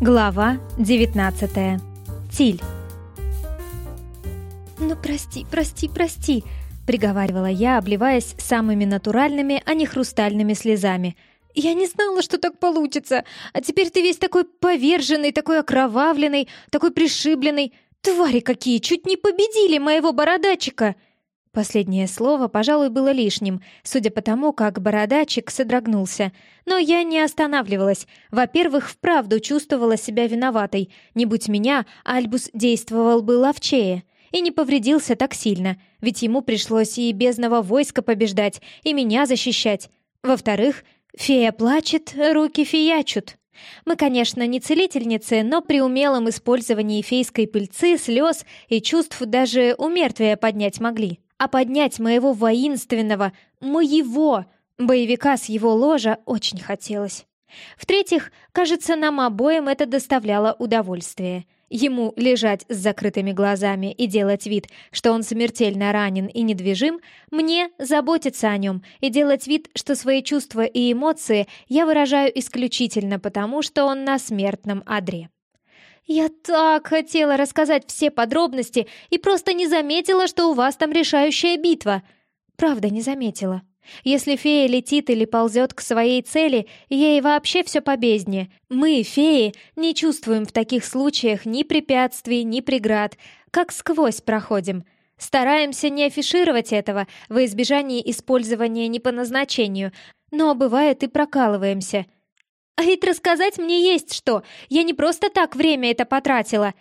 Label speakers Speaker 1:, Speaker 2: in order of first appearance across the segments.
Speaker 1: Глава 19. Тиль.
Speaker 2: «Ну прости, прости, прости», — приговаривала я, обливаясь самыми натуральными, а не хрустальными слезами. «Я не знала, что так получится, а теперь ты весь такой поверженный, такой окровавленный, такой пришибленный. Твари какие, чуть не победили моего бородачика!» Последнее слово, пожалуй, было лишним, судя по тому, как бородачик содрогнулся. Но я не останавливалась. Во-первых, вправду чувствовала себя виноватой. Не будь меня, Альбус действовал бы ловчее. И не повредился так сильно, ведь ему пришлось и бездного войска побеждать, и меня защищать. Во-вторых, фея плачет, руки фиячут. Мы, конечно, не целительницы, но при умелом использовании фейской пыльцы, слез и чувств даже у мертвия поднять могли а поднять моего воинственного, моего боевика с его ложа очень хотелось. В-третьих, кажется, нам обоим это доставляло удовольствие. Ему лежать с закрытыми глазами и делать вид, что он смертельно ранен и недвижим, мне заботиться о нем и делать вид, что свои чувства и эмоции я выражаю исключительно потому, что он на смертном одре. «Я так хотела рассказать все подробности и просто не заметила, что у вас там решающая битва!» «Правда, не заметила. Если фея летит или ползет к своей цели, ей вообще все по бездне. Мы, феи, не чувствуем в таких случаях ни препятствий, ни преград, как сквозь проходим». Стараемся не афишировать этого во избежание использования не по назначению, но бывает и прокалываемся — а ведь рассказать мне есть что. Я не просто так время это потратила.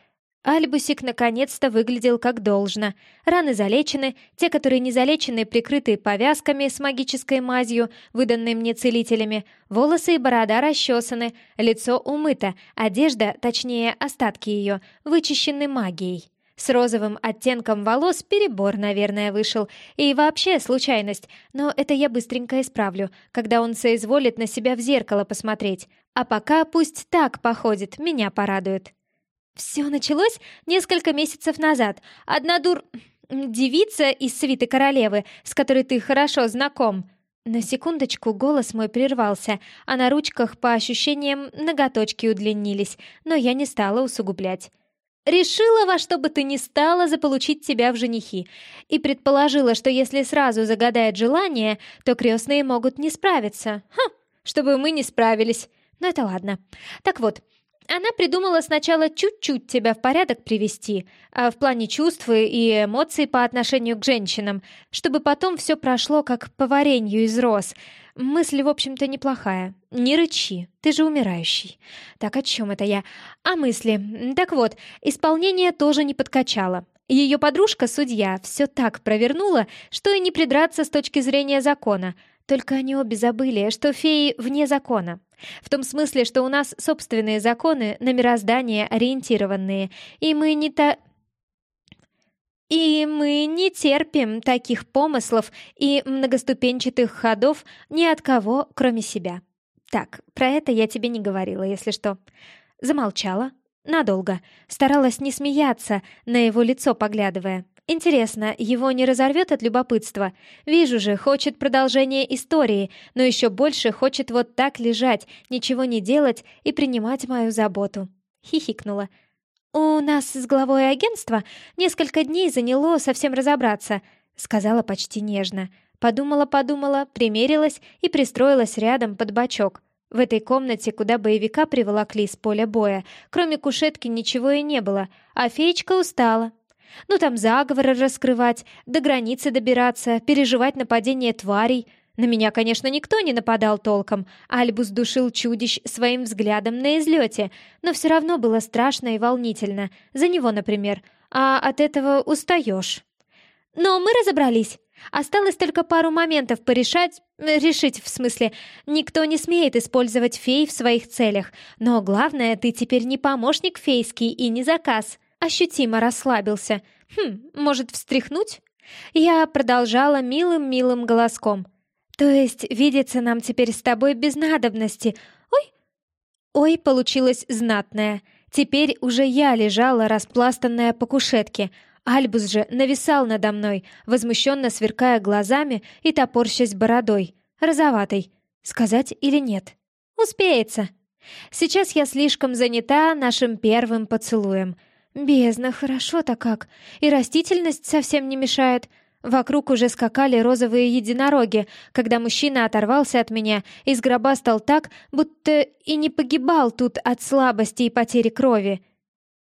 Speaker 2: Альбусик наконец-то выглядел как должно. Раны залечены, те, которые не залечены, прикрыты повязками с магической мазью, выданной мне целителями. Волосы и борода расчесаны, лицо умыто, одежда, точнее остатки ее, вычищены магией. С розовым оттенком волос перебор, наверное, вышел. И вообще случайность. Но это я быстренько исправлю, когда он соизволит на себя в зеркало посмотреть. А пока пусть так походит, меня порадует. Все началось несколько месяцев назад. Одна дур... девица из свиты королевы, с которой ты хорошо знаком. На секундочку голос мой прервался, а на ручках, по ощущениям, ноготочки удлинились, но я не стала усугублять. Решила во что бы ты ни стала заполучить тебя в женихи и предположила, что если сразу загадает желание, то крестные могут не справиться. Ха, чтобы мы не справились. Но это ладно. Так вот, она придумала сначала чуть-чуть тебя в порядок привести, а в плане чувств и эмоций по отношению к женщинам, чтобы потом все прошло как по варенью из роз — Мысль, в общем-то, неплохая. Не рычи, ты же умирающий. Так о чем это я? О мысли. Так вот, исполнение тоже не подкачало. Ее подружка-судья все так провернула, что и не придраться с точки зрения закона. Только они обе забыли, что феи вне закона. В том смысле, что у нас собственные законы на мироздание ориентированные, и мы не та... И мы не терпим таких помыслов и многоступенчатых ходов ни от кого, кроме себя. Так, про это я тебе не говорила, если что. Замолчала. Надолго. Старалась не смеяться, на его лицо поглядывая. Интересно, его не разорвет от любопытства? Вижу же, хочет продолжения истории, но еще больше хочет вот так лежать, ничего не делать и принимать мою заботу. Хихикнула. «У нас с главой агентства несколько дней заняло совсем разобраться», — сказала почти нежно. Подумала-подумала, примерилась и пристроилась рядом под бочок. В этой комнате, куда боевика приволокли с поля боя, кроме кушетки ничего и не было, а феечка устала. Ну там заговоры раскрывать, до границы добираться, переживать нападение тварей — на меня, конечно, никто не нападал толком, Альбус душил чудищ своим взглядом на излете, но все равно было страшно и волнительно. За него, например. А от этого устаешь. Но мы разобрались. Осталось только пару моментов порешать... Решить, в смысле. Никто не смеет использовать фей в своих целях. Но главное, ты теперь не помощник фейский и не заказ. Ощутимо расслабился. Хм, может, встряхнуть? Я продолжала милым-милым голоском. «То есть видеться нам теперь с тобой без надобности? Ой!» Ой, получилось знатное. Теперь уже я лежала, распластанная по кушетке. Альбус же нависал надо мной, возмущенно сверкая глазами и топорщась бородой. Розоватой. Сказать или нет? Успеется. Сейчас я слишком занята нашим первым поцелуем. Бездна, хорошо-то как. И растительность совсем не мешает. Вокруг уже скакали розовые единороги, когда мужчина оторвался от меня и сгробастал так, будто и не погибал тут от слабости и потери крови.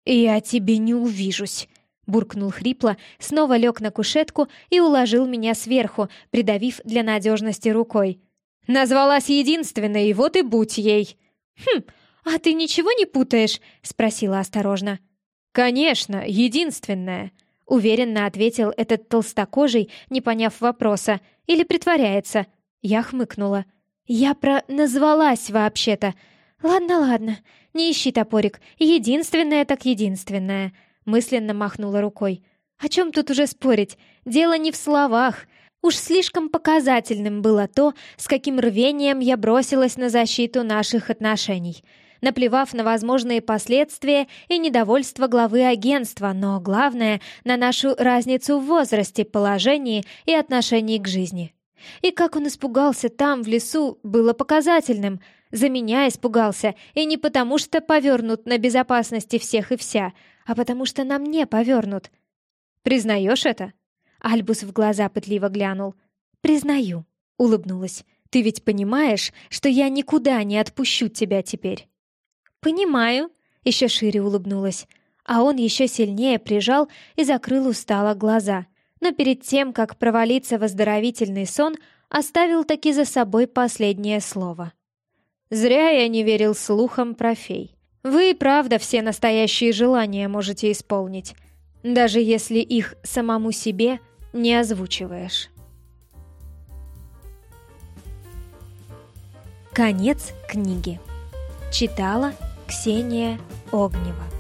Speaker 2: «Я тебе не увижусь», — буркнул хрипло, снова лег на кушетку и уложил меня сверху, придавив для надежности рукой. «Назвалась единственной, вот и будь ей!» «Хм, а ты ничего не путаешь?» — спросила осторожно. «Конечно, единственная», — уверенно ответил этот толстокожий, не поняв вопроса, или притворяется. Я хмыкнула. «Я про «назвалась» вообще-то. Ладно, ладно, не ищи топорик, единственная так единственная», — мысленно махнула рукой. «О чем тут уже спорить? Дело не в словах». Уж слишком показательным было то, с каким рвением я бросилась на защиту наших отношений — наплевав на возможные последствия и недовольство главы агентства, но главное — на нашу разницу в возрасте, положении и отношении к жизни. И как он испугался там, в лесу, было показательным. За меня испугался, и не потому что повернут на безопасности всех и вся, а потому что на мне повернут. «Признаешь это?» Альбус в глаза пытливо глянул. «Признаю», — улыбнулась. «Ты ведь понимаешь, что я никуда не отпущу тебя теперь?» «Понимаю», — еще шире улыбнулась. А он еще сильнее прижал и закрыл устало глаза. Но перед тем, как провалиться в оздоровительный сон, оставил таки за собой последнее слово. «Зря я не верил слухам про фей. Вы и правда все настоящие желания можете исполнить, даже если их самому себе не озвучиваешь».
Speaker 1: Конец книги. Читала Ксения Огнева